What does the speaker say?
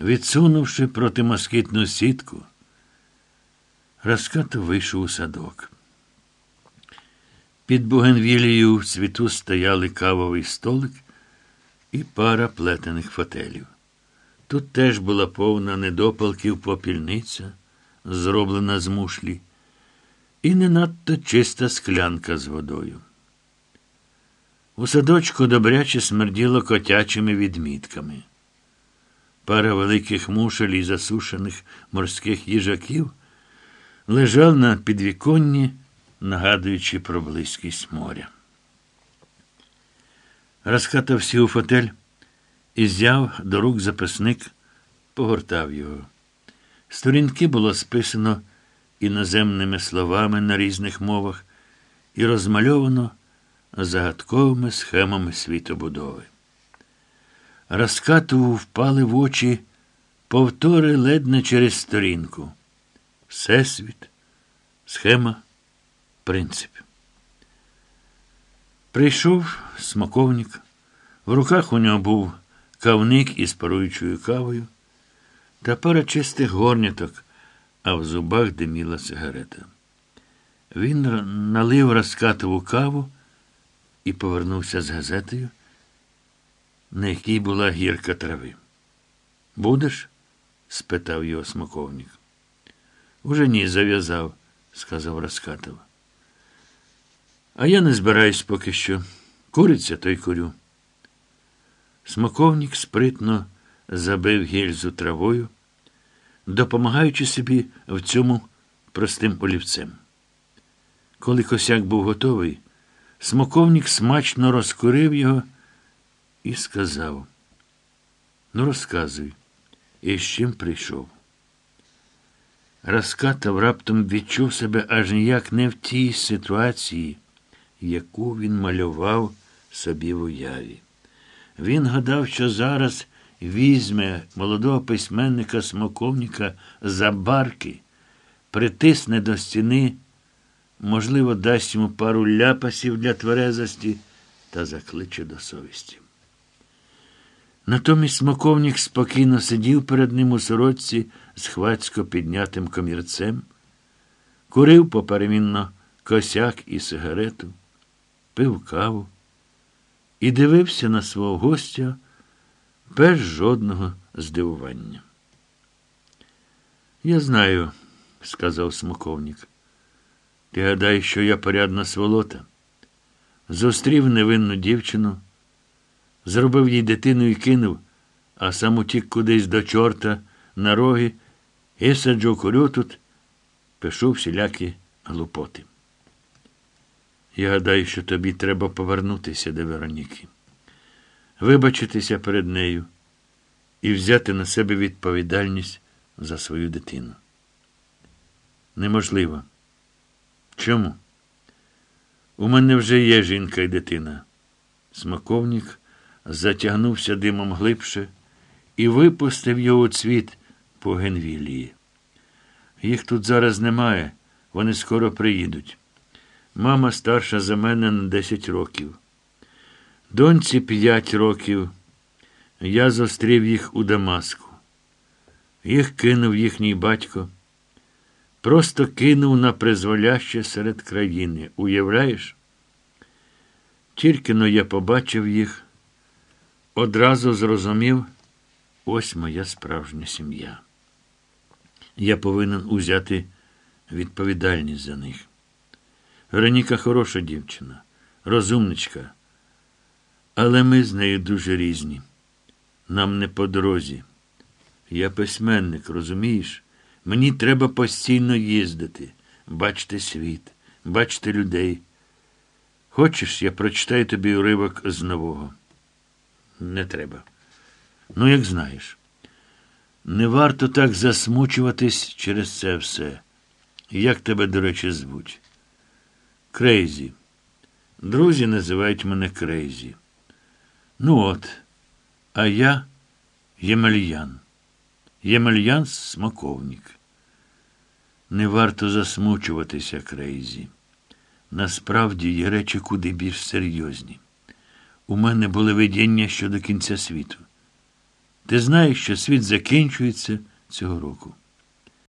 Відсунувши протимоскітну сітку, Раскатов вийшов у садок. Під бугенвілією в цвіту стояли кавовий столик і пара плетених фотелів. Тут теж була повна недопалків попільниця, зроблена з мушлі, і не надто чиста склянка з водою. У садочку добряче смерділо котячими відмітками. Пара великих мушель і засушених морських їжаків лежав на підвіконні, нагадуючи про близькість моря. Розкатав сів у фотель і зяв до рук записник, погортав його. Сторінки було списано іноземними словами на різних мовах і розмальовано загадковими схемами світобудови. Розкатову впали в очі повтори ледь через сторінку. Всесвіт, схема, принцип. Прийшов смаковник. В руках у нього був кавник із паруючою кавою та пара чистих горняток, а в зубах диміла сигарета. Він налив розкатову каву і повернувся з газетою, на якій була гірка трави. Будеш? спитав його смаковник. Уже ні, зав'язав, сказав Раскатов. А я не збираюсь поки що. Куриться, то й курю. Смаковник спритно забив гільзу травою, допомагаючи собі в цьому простим олівцем. Коли косяк був готовий, смаковник смачно розкурив його і сказав: Ну, розказуй, і з чим прийшов. Раскатав раптом відчув себе аж ніяк не в тій ситуації, яку він малював собі в уяві. Він гадав, що зараз візьме молодого письменника смоковника за барки, притисне до стіни, можливо, дасть йому пару ляпасів для тверезості та закличе до совісті. Натомість смоковник спокійно сидів перед ним у сорочці з хвацько піднятим комірцем, курив поперемінно косяк і сигарету, пив каву і дивився на свого гостя без жодного здивування. Я знаю, сказав смоковник. Ти гадаєш, що я порядна сволота? Зустрів невинну дівчину, зробив їй дитину і кинув, а сам утік кудись до чорта на роги і саджу курю тут, пишу всілякі глупоти. Я гадаю, що тобі треба повернутися до Вероніки, вибачитися перед нею і взяти на себе відповідальність за свою дитину. Неможливо. Чому? У мене вже є жінка і дитина. Смаковник затягнувся димом глибше і випустив його у цвіт по Генвілії. Їх тут зараз немає, вони скоро приїдуть. Мама старша за мене на 10 років. Доньці 5 років. Я зустрів їх у Дамаску. Їх кинув їхній батько. Просто кинув на призволяще серед країни. Уявляєш? Тільки но я побачив їх, одразу зрозумів, ось моя справжня сім'я. Я повинен узяти відповідальність за них. Вероніка хороша дівчина, розумничка. Але ми з нею дуже різні. Нам не по дорозі. Я письменник, розумієш? Мені треба постійно їздити, бачити світ, бачити людей. Хочеш, я прочитаю тобі уривок з нового? Не треба. Ну, як знаєш. Не варто так засмучуватись через це все. Як тебе, до речі, звуть? Крейзі. Друзі називають мене Крейзі. Ну от, а я Ємельян. Ємельян Смаковник. Не варто засмучуватися, Крейзі. Насправді є речі куди більш серйозні. У мене були видіння щодо кінця світу. Ти знаєш, що світ закінчується цього року.